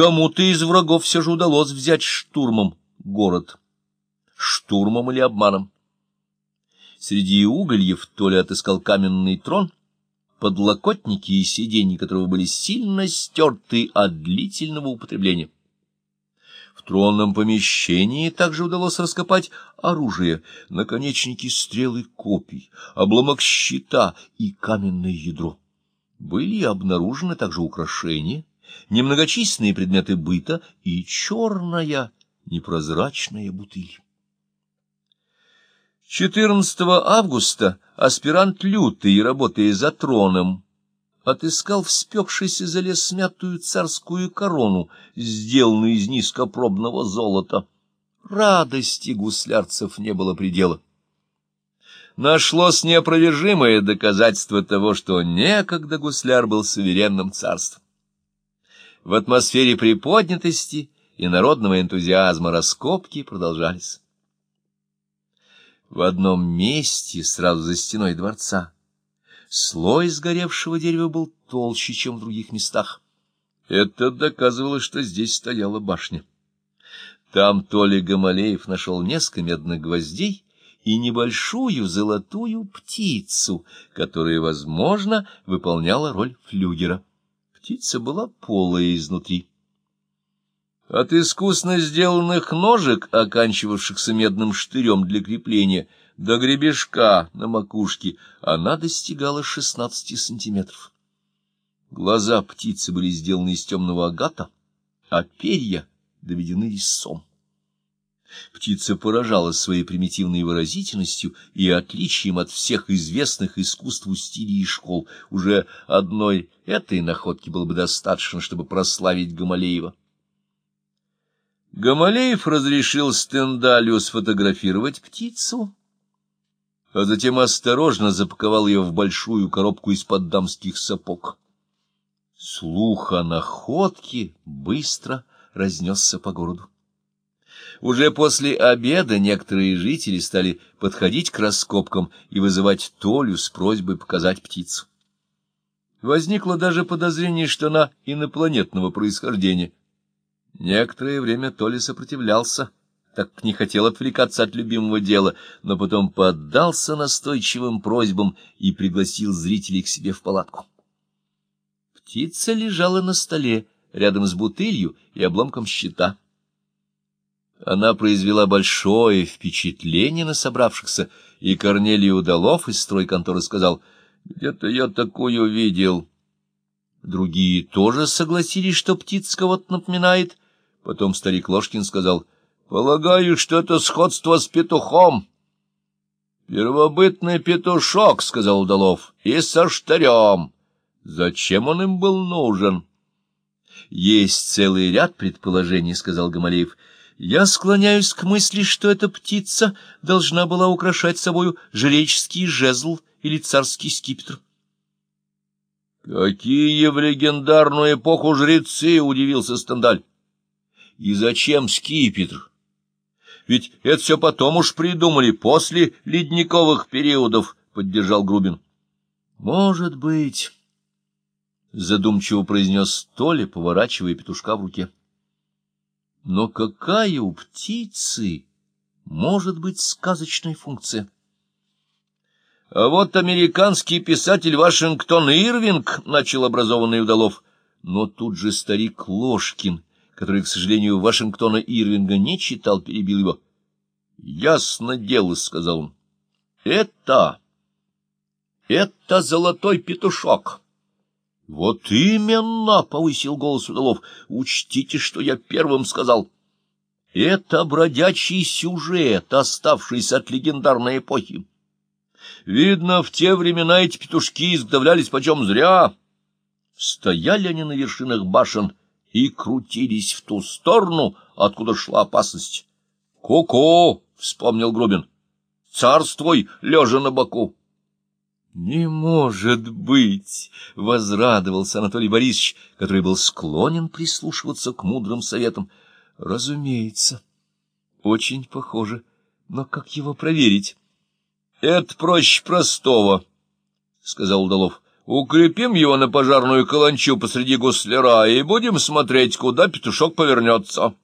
Кому-то из врагов все же удалось взять штурмом город. Штурмом или обманом. Среди угольев Толя отыскал каменный трон, подлокотники и сиденья которого были сильно стерты от длительного употребления. В тронном помещении также удалось раскопать оружие, наконечники стрелы копий, обломок щита и каменное ядро. Были обнаружены также украшения, немногочисленные предметы быта и черная непрозрачная бутыль. 14 августа аспирант Лютый, работая за троном, отыскал в спекшейся зале смятую царскую корону, сделанную из низкопробного золота. Радости гуслярцев не было предела. Нашлось неопровержимое доказательство того, что некогда гусляр был суверенным царством. В атмосфере приподнятости и народного энтузиазма раскопки продолжались. В одном месте, сразу за стеной дворца, слой сгоревшего дерева был толще, чем в других местах. Это доказывало, что здесь стояла башня. Там Толя Гамалеев нашел несколько медных гвоздей и небольшую золотую птицу, которая, возможно, выполняла роль флюгера. Птица была полая изнутри. От искусно сделанных ножек, оканчивавшихся медным штырем для крепления, до гребешка на макушке она достигала шестнадцати сантиметров. Глаза птицы были сделаны из темного агата, а перья доведены резцом. Птица поражала своей примитивной выразительностью и отличием от всех известных искусству стилей и школ. Уже одной этой находки было бы достаточно, чтобы прославить Гамалеева. Гамалеев разрешил Стендалю сфотографировать птицу, а затем осторожно запаковал ее в большую коробку из-под дамских сапог. Слух о находке быстро разнесся по городу. Уже после обеда некоторые жители стали подходить к раскопкам и вызывать Толю с просьбой показать птицу. Возникло даже подозрение, что она инопланетного происхождения — Некоторое время Толя сопротивлялся, так как не хотел отвлекаться от любимого дела, но потом поддался настойчивым просьбам и пригласил зрителей к себе в палатку. Птица лежала на столе, рядом с бутылью и обломком щита. Она произвела большое впечатление на собравшихся, и Корнелий Удалов из стройконторы сказал, «Где-то я такое видел». Другие тоже согласились, что птица кого-то напоминает, Потом старик Ложкин сказал, — Полагаю, что это сходство с петухом. — Первобытный петушок, — сказал Удалов, — и со штырем. Зачем он им был нужен? — Есть целый ряд предположений, — сказал Гамалеев. — Я склоняюсь к мысли, что эта птица должна была украшать собою жреческий жезл или царский скипетр. — Какие в легендарную эпоху жрецы! — удивился Стендаль. И зачем скипетр? Ведь это все потом уж придумали, после ледниковых периодов, — поддержал Грубин. — Может быть, — задумчиво произнес Толя, поворачивая петушка в руке. — Но какая у птицы может быть сказочная функция? — А вот американский писатель Вашингтон Ирвинг, — начал образованный удалов, но тут же старик Ложкин — который, к сожалению, Вашингтона Ирвинга не читал, перебил его. — Ясно дело, — сказал он. — Это... это золотой петушок. — Вот именно, — повысил голос удалов, — учтите, что я первым сказал. Это бродячий сюжет, оставшийся от легендарной эпохи. Видно, в те времена эти петушки изготовлялись почем зря. Стояли они на вершинах башен, и крутились в ту сторону, откуда шла опасность. «Ку-ку!» — вспомнил Грубин. «Царствуй, лежа на боку!» «Не может быть!» — возрадовался Анатолий Борисович, который был склонен прислушиваться к мудрым советам. «Разумеется. Очень похоже. Но как его проверить?» «Это проще простого», — сказал Удалов. Укрепим его на пожарную каланчу посреди гусляра и будем смотреть, куда петушок повернется.